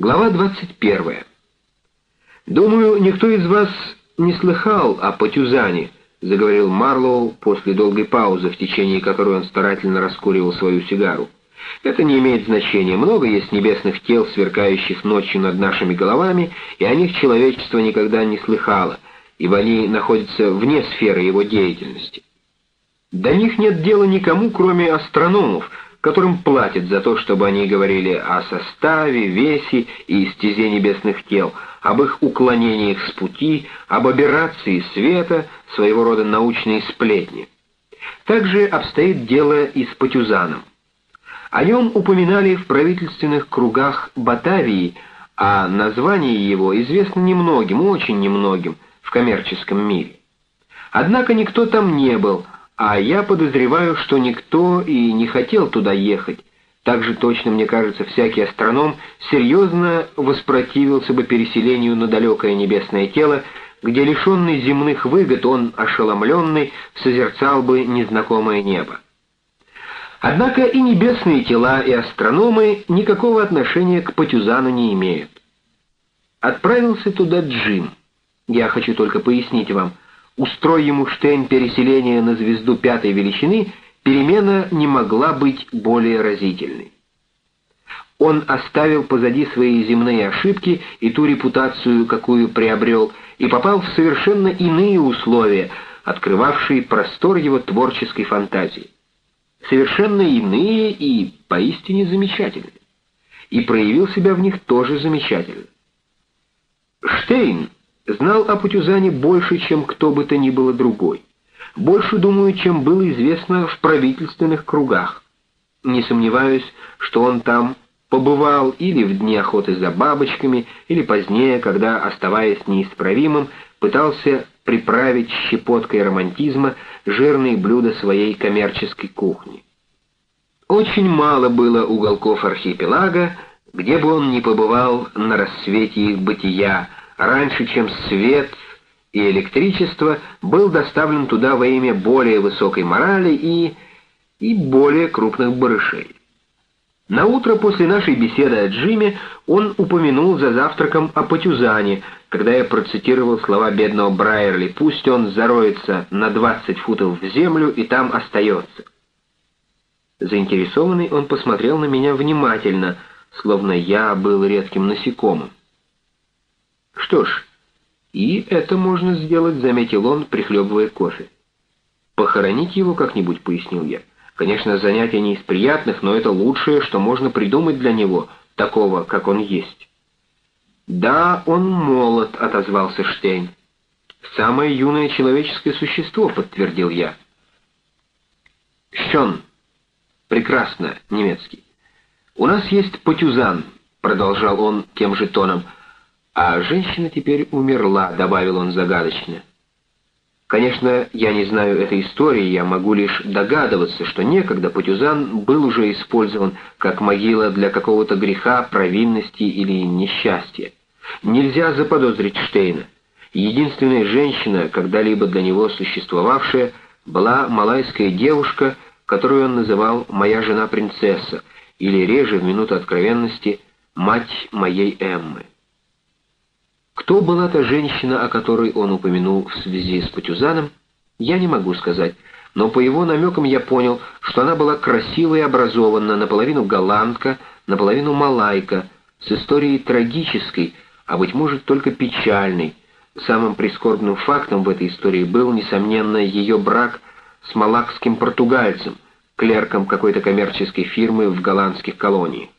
Глава 21. «Думаю, никто из вас не слыхал о Патюзане», — заговорил Марлоу после долгой паузы, в течение которой он старательно раскуривал свою сигару. «Это не имеет значения. Много есть небесных тел, сверкающих ночью над нашими головами, и о них человечество никогда не слыхало, ибо они находятся вне сферы его деятельности. До них нет дела никому, кроме астрономов, которым платят за то, чтобы они говорили о составе, весе и стезе небесных тел, об их уклонениях с пути, об аберрации света, своего рода научные сплетни. Также обстоит дело и с Патюзаном. О нем упоминали в правительственных кругах Батавии, а название его известно немногим, очень немногим в коммерческом мире. Однако никто там не был, а я подозреваю, что никто и не хотел туда ехать. Так же точно, мне кажется, всякий астроном серьезно воспротивился бы переселению на далекое небесное тело, где лишенный земных выгод он, ошеломленный, созерцал бы незнакомое небо. Однако и небесные тела, и астрономы никакого отношения к Патюзану не имеют. Отправился туда Джим. Я хочу только пояснить вам — Устрой ему Штейн переселение на звезду пятой величины, перемена не могла быть более разительной. Он оставил позади свои земные ошибки и ту репутацию, какую приобрел, и попал в совершенно иные условия, открывавшие простор его творческой фантазии. Совершенно иные и поистине замечательные. И проявил себя в них тоже замечательно. Штейн знал о Путюзане больше, чем кто бы то ни было другой. Больше, думаю, чем было известно в правительственных кругах. Не сомневаюсь, что он там побывал или в дни охоты за бабочками, или позднее, когда, оставаясь неисправимым, пытался приправить щепоткой романтизма жирные блюда своей коммерческой кухни. Очень мало было уголков архипелага, где бы он не побывал на рассвете их бытия, раньше, чем свет и электричество, был доставлен туда во имя более высокой морали и... и более крупных барышей. На утро после нашей беседы о Джиме он упомянул за завтраком о Патюзане, когда я процитировал слова бедного Брайерли «Пусть он зароется на 20 футов в землю и там остается». Заинтересованный он посмотрел на меня внимательно, словно я был редким насекомым. «Что ж, и это можно сделать», — заметил он, прихлебывая кофе. «Похоронить его как-нибудь», — пояснил я. «Конечно, занятие не из приятных, но это лучшее, что можно придумать для него, такого, как он есть». «Да, он молод», — отозвался Штейн. «Самое юное человеческое существо», — подтвердил я. «Щен. Прекрасно, немецкий. У нас есть Патюзан», — продолжал он тем же тоном, — «А женщина теперь умерла», — добавил он загадочно. Конечно, я не знаю этой истории, я могу лишь догадываться, что некогда Патюзан был уже использован как могила для какого-то греха, провинности или несчастья. Нельзя заподозрить Штейна. Единственная женщина, когда-либо для него существовавшая, была малайская девушка, которую он называл «моя жена-принцесса», или реже, в минуту откровенности, «мать моей Эммы». Кто была та женщина, о которой он упомянул в связи с Патюзаном, я не могу сказать, но по его намекам я понял, что она была красива и образована, наполовину голландка, наполовину малайка, с историей трагической, а, быть может, только печальной. Самым прискорбным фактом в этой истории был, несомненно, ее брак с малакским португальцем, клерком какой-то коммерческой фирмы в голландских колониях.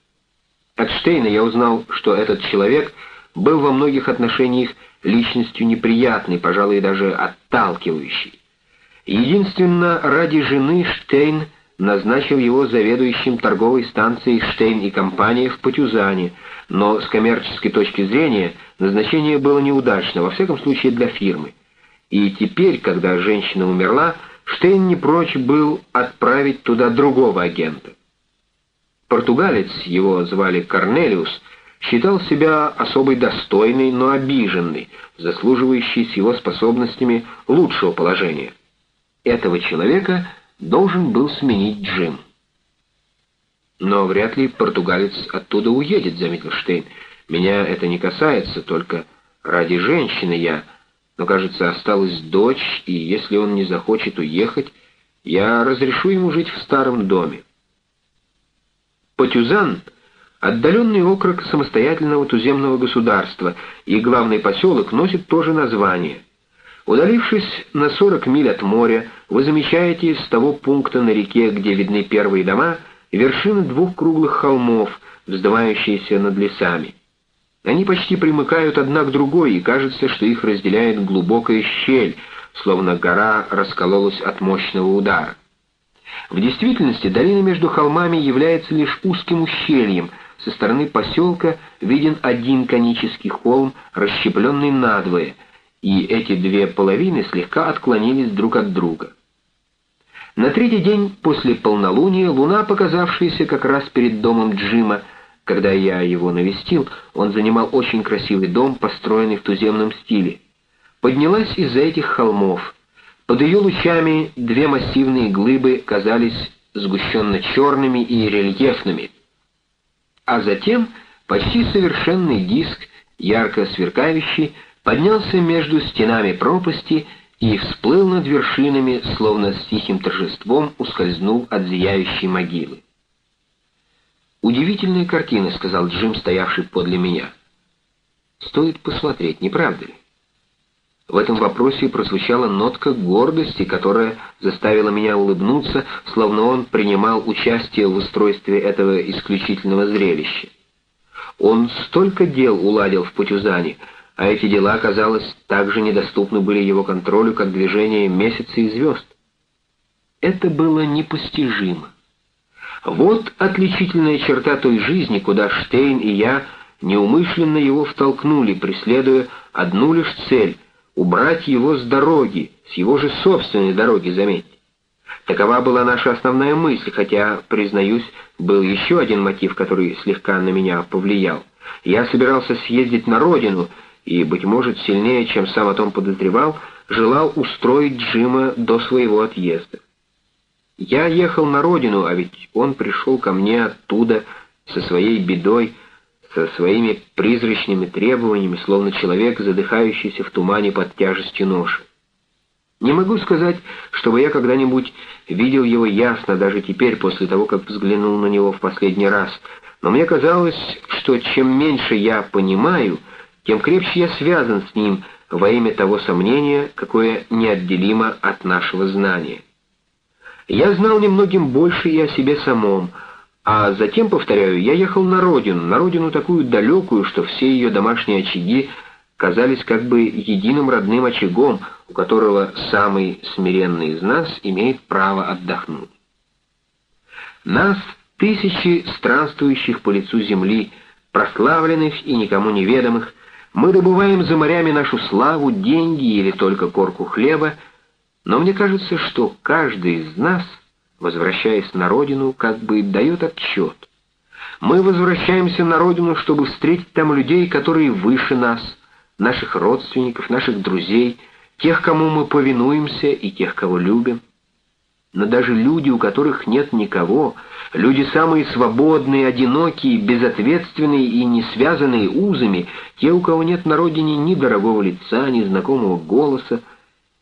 От Штейна я узнал, что этот человек — был во многих отношениях личностью неприятной, пожалуй, даже отталкивающей. Единственно ради жены Штейн назначил его заведующим торговой станцией Штейн и компания в Патюзане, но с коммерческой точки зрения назначение было неудачно, во всяком случае для фирмы. И теперь, когда женщина умерла, Штейн не прочь был отправить туда другого агента. Португалец, его звали Корнелиус, считал себя особой достойной, но обиженной, заслуживающей с его способностями лучшего положения. Этого человека должен был сменить Джим. «Но вряд ли португалец оттуда уедет», — заметил Штейн. Меня это не касается, только ради женщины я, но, кажется, осталась дочь, и если он не захочет уехать, я разрешу ему жить в старом доме. Патюзан — отдаленный округ самостоятельного туземного государства, и главный поселок носит тоже название. Удалившись на 40 миль от моря, вы замечаете с того пункта на реке, где видны первые дома, вершины двух круглых холмов, вздымающиеся над лесами. Они почти примыкают одна к другой, и кажется, что их разделяет глубокая щель, словно гора раскололась от мощного удара. В действительности долина между холмами является лишь узким ущельем. Со стороны поселка виден один конический холм, расщепленный надвое, и эти две половины слегка отклонились друг от друга. На третий день после полнолуния луна, показавшаяся как раз перед домом Джима, когда я его навестил, он занимал очень красивый дом, построенный в туземном стиле, поднялась из-за этих холмов — под ее лучами две массивные глыбы казались сгущенно черными и рельефными. А затем почти совершенный диск, ярко сверкающий, поднялся между стенами пропасти и всплыл над вершинами, словно с тихим торжеством ускользнул от зияющей могилы. «Удивительная картина», — сказал Джим, стоявший подле меня. «Стоит посмотреть, не правда ли?» В этом вопросе прозвучала нотка гордости, которая заставила меня улыбнуться, словно он принимал участие в устройстве этого исключительного зрелища. Он столько дел уладил в Путюзане, а эти дела, казалось, также недоступны были его контролю, как движение месяца и звезд. Это было непостижимо. Вот отличительная черта той жизни, куда Штейн и я неумышленно его втолкнули, преследуя одну лишь цель — убрать его с дороги, с его же собственной дороги, заметьте. Такова была наша основная мысль, хотя, признаюсь, был еще один мотив, который слегка на меня повлиял. Я собирался съездить на родину и, быть может, сильнее, чем сам о том подозревал, желал устроить Джима до своего отъезда. Я ехал на родину, а ведь он пришел ко мне оттуда со своей бедой, со своими призрачными требованиями, словно человек, задыхающийся в тумане под тяжестью ноши. Не могу сказать, чтобы я когда-нибудь видел его ясно, даже теперь, после того, как взглянул на него в последний раз, но мне казалось, что чем меньше я понимаю, тем крепче я связан с ним во имя того сомнения, какое неотделимо от нашего знания. Я знал немногим больше и о себе самом, а затем, повторяю, я ехал на родину, на родину такую далекую, что все ее домашние очаги казались как бы единым родным очагом, у которого самый смиренный из нас имеет право отдохнуть. Нас, тысячи странствующих по лицу земли, прославленных и никому неведомых, мы добываем за морями нашу славу, деньги или только корку хлеба, но мне кажется, что каждый из нас — возвращаясь на родину, как бы дает отчет. Мы возвращаемся на родину, чтобы встретить там людей, которые выше нас, наших родственников, наших друзей, тех, кому мы повинуемся и тех, кого любим. Но даже люди, у которых нет никого, люди самые свободные, одинокие, безответственные и не связанные узами, те, у кого нет на родине ни дорогого лица, ни знакомого голоса,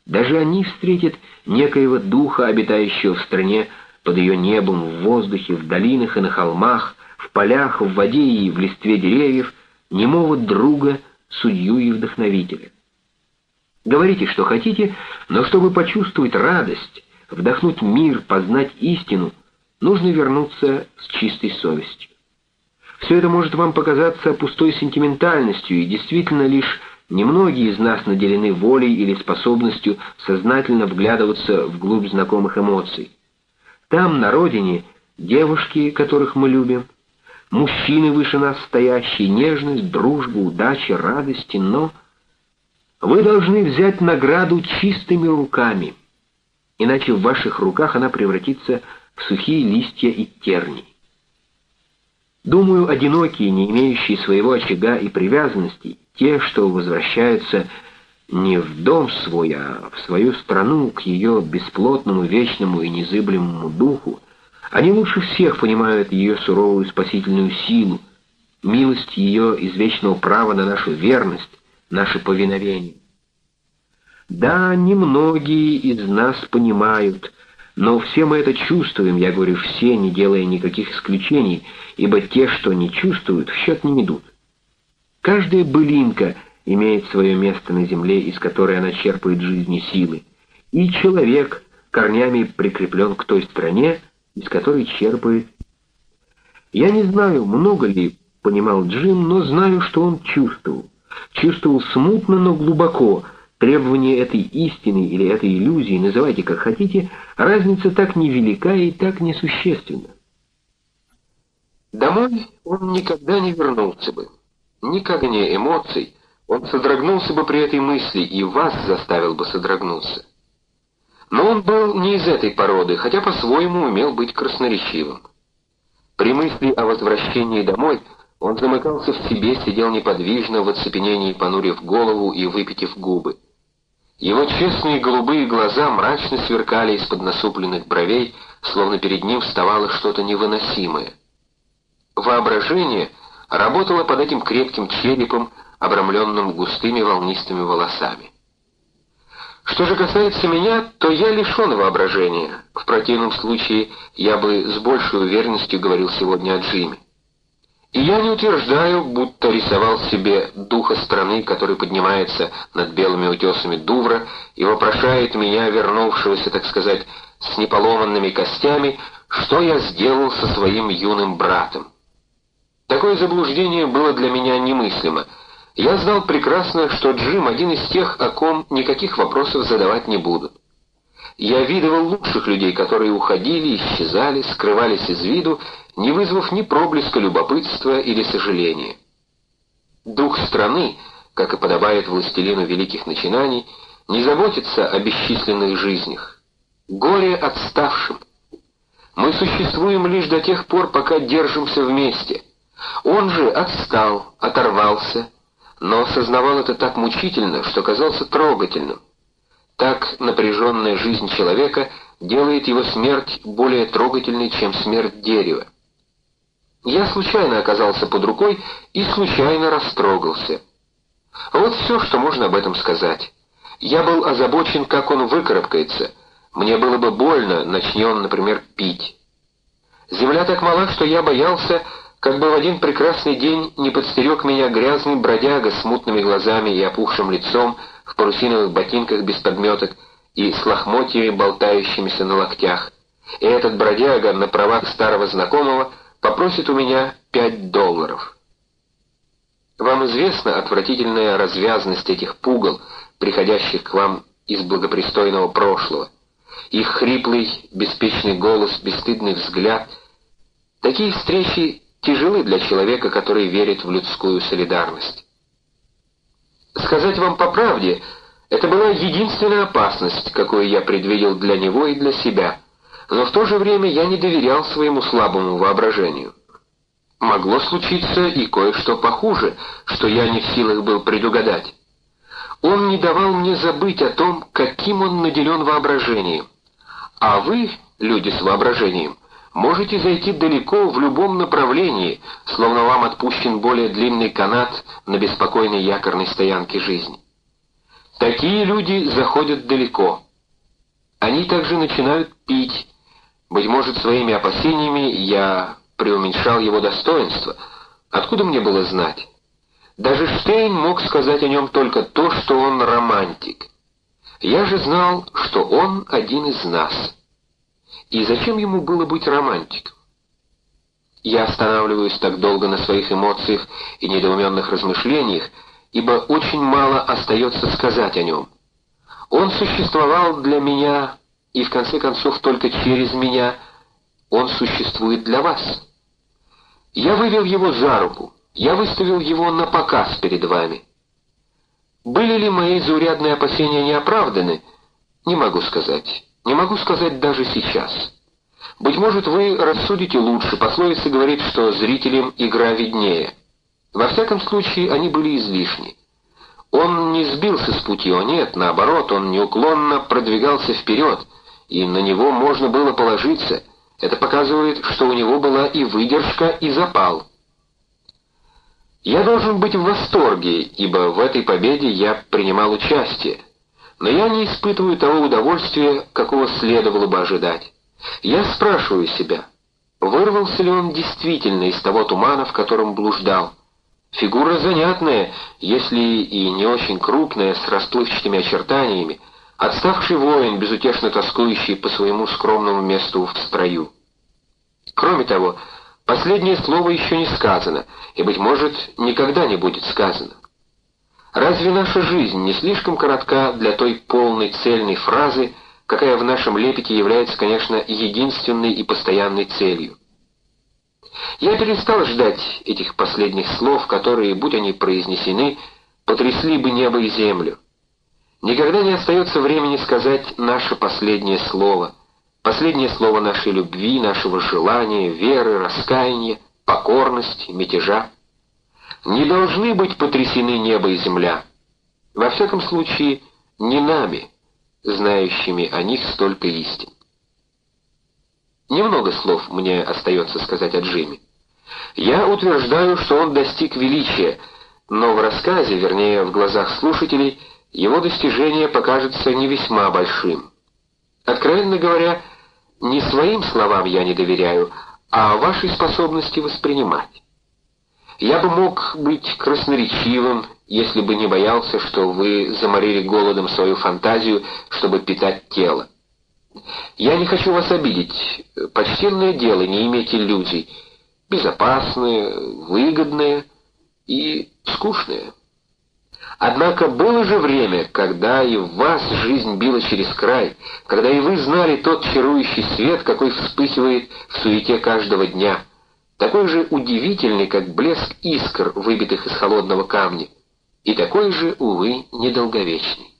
даже они встретят некоего духа, обитающего в стране под ее небом, в воздухе, в долинах и на холмах, в полях, в воде и в листве деревьев, немого друга, судью и вдохновителя. Говорите, что хотите, но чтобы почувствовать радость, вдохнуть мир, познать истину, нужно вернуться с чистой совестью. Все это может вам показаться пустой сентиментальностью и действительно лишь Немногие из нас наделены волей или способностью сознательно вглядываться вглубь знакомых эмоций. Там, на родине, девушки, которых мы любим, мужчины выше нас стоящие, нежность, дружба, удача, радости, но вы должны взять награду чистыми руками, иначе в ваших руках она превратится в сухие листья и терни. Думаю, одинокие, не имеющие своего очага и привязанностей, те, что возвращаются не в дом свой, а в свою страну, к ее бесплотному, вечному и незыблемому духу, они лучше всех понимают ее суровую спасительную силу, милость ее извечного права на нашу верность, наше повиновение. Да, немногие из нас понимают, но все мы это чувствуем, я говорю все, не делая никаких исключений, ибо те, что не чувствуют, в счет не идут. Каждая былинка имеет свое место на земле, из которой она черпает жизни силы, и человек корнями прикреплен к той стране, из которой черпает. Я не знаю, много ли понимал Джим, но знаю, что он чувствовал. Чувствовал смутно, но глубоко. Требование этой истины или этой иллюзии, называйте как хотите, разница так невелика и так несущественна. Домой он никогда не вернулся бы. Ни к огне эмоций, он содрогнулся бы при этой мысли и вас заставил бы содрогнуться. Но он был не из этой породы, хотя по-своему умел быть красноречивым. При мысли о возвращении домой он замыкался в себе, сидел неподвижно, в оцепенении понурив голову и выпитив губы. Его честные голубые глаза мрачно сверкали из-под насупленных бровей, словно перед ним вставало что-то невыносимое. Воображение работало под этим крепким черепом, обрамленным густыми волнистыми волосами. Что же касается меня, то я лишен воображения. В противном случае я бы с большей уверенностью говорил сегодня о Джиме. И я не утверждаю, будто рисовал себе духа страны, который поднимается над белыми утесами Дувра и вопрошает меня, вернувшегося, так сказать, с неполоманными костями, что я сделал со своим юным братом. Такое заблуждение было для меня немыслимо — я знал прекрасно, что Джим один из тех, о ком никаких вопросов задавать не будут. Я видывал лучших людей, которые уходили, исчезали, скрывались из виду, не вызвав ни проблеска любопытства или сожаления. Дух страны, как и подобает властелину великих начинаний, не заботится о бесчисленных жизнях. Горе отставшим. Мы существуем лишь до тех пор, пока держимся вместе. Он же отстал, оторвался, но осознавал это так мучительно, что казался трогательным. Так напряженная жизнь человека делает его смерть более трогательной, чем смерть дерева. Я случайно оказался под рукой и случайно растрогался. Вот все, что можно об этом сказать. Я был озабочен, как он выкарабкается. Мне было бы больно, начни например, пить. Земля так мала, что я боялся, как бы в один прекрасный день не подстерег меня грязный бродяга с мутными глазами и опухшим лицом, в парусиновых ботинках без подметок и с лохмотьями, болтающимися на локтях. И этот бродяга на правах старого знакомого попросит у меня пять долларов. Вам известна отвратительная развязность этих пугал, приходящих к вам из благопристойного прошлого. Их хриплый, беспечный голос, бесстыдный взгляд. Такие встречи тяжелы для человека, который верит в людскую солидарность. Сказать вам по правде, это была единственная опасность, какую я предвидел для него и для себя, но в то же время я не доверял своему слабому воображению. Могло случиться и кое-что похуже, что я не в силах был предугадать. Он не давал мне забыть о том, каким он наделен воображением. А вы, люди с воображением, Можете зайти далеко в любом направлении, словно вам отпущен более длинный канат на беспокойной якорной стоянке жизни. Такие люди заходят далеко. Они также начинают пить. Быть может, своими опасениями я преуменьшал его достоинство. Откуда мне было знать? Даже Штейн мог сказать о нем только то, что он романтик. Я же знал, что он один из нас. И зачем ему было быть романтиком? Я останавливаюсь так долго на своих эмоциях и недоуменных размышлениях, ибо очень мало остается сказать о нем. Он существовал для меня, и в конце концов только через меня он существует для вас. Я вывел его за руку, я выставил его на показ перед вами. Были ли мои заурядные опасения неоправданы? Не могу сказать. Не могу сказать даже сейчас. Быть может, вы рассудите лучше, пословица говорит, что зрителям игра виднее. Во всяком случае, они были излишни. Он не сбился с пути, о нет, наоборот, он неуклонно продвигался вперед, и на него можно было положиться. Это показывает, что у него была и выдержка, и запал. Я должен быть в восторге, ибо в этой победе я принимал участие. Но я не испытываю того удовольствия, какого следовало бы ожидать. Я спрашиваю себя, вырвался ли он действительно из того тумана, в котором блуждал? Фигура занятная, если и не очень крупная, с расплывчатыми очертаниями, отставший воин, безутешно тоскующий по своему скромному месту в строю. Кроме того, Последнее слово еще не сказано, и, быть может, никогда не будет сказано. Разве наша жизнь не слишком коротка для той полной цельной фразы, какая в нашем лепете является, конечно, единственной и постоянной целью? Я перестал ждать этих последних слов, которые, будь они произнесены, потрясли бы небо и землю. Никогда не остается времени сказать наше последнее слово — Последнее слово нашей любви, нашего желания, веры, раскаяния, покорности, мятежа. Не должны быть потрясены небо и земля. Во всяком случае, не нами, знающими о них столько истин. Немного слов мне остается сказать о Джимми. Я утверждаю, что он достиг величия, но в рассказе, вернее, в глазах слушателей, его достижение покажется не весьма большим. Откровенно говоря, не своим словам я не доверяю, а вашей способности воспринимать. Я бы мог быть красноречивым, если бы не боялся, что вы заморили голодом свою фантазию, чтобы питать тело. Я не хочу вас обидеть. Почтенное дело не иметь иллюзий. Безопасное, выгодное и скучное. Однако было же время, когда и в вас жизнь била через край, когда и вы знали тот чарующий свет, какой вспыхивает в суете каждого дня, такой же удивительный, как блеск искр, выбитых из холодного камня, и такой же, увы, недолговечный.